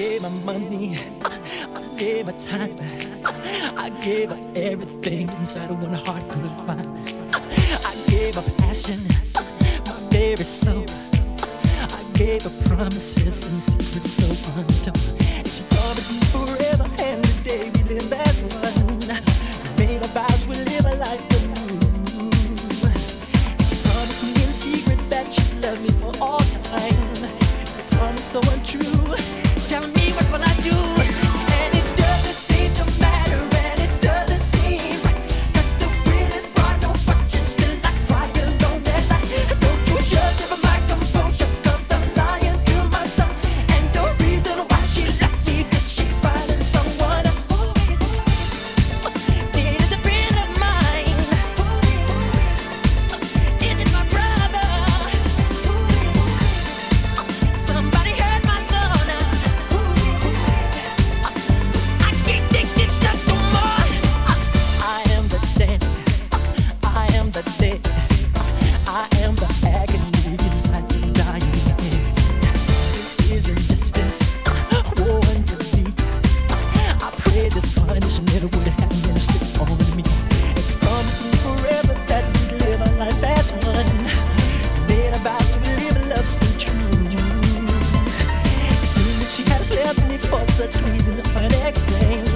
money. I gave my time. I gave up everything inside of one heart could find. I gave up passion, my very soul. I gave up promises and secrets so untold. And she promised me forever and the day we live as one. Made our vows, we live a life anew. She promised me in secret that she'd love me for all time. The promise so untrue. Such reasons unexplained.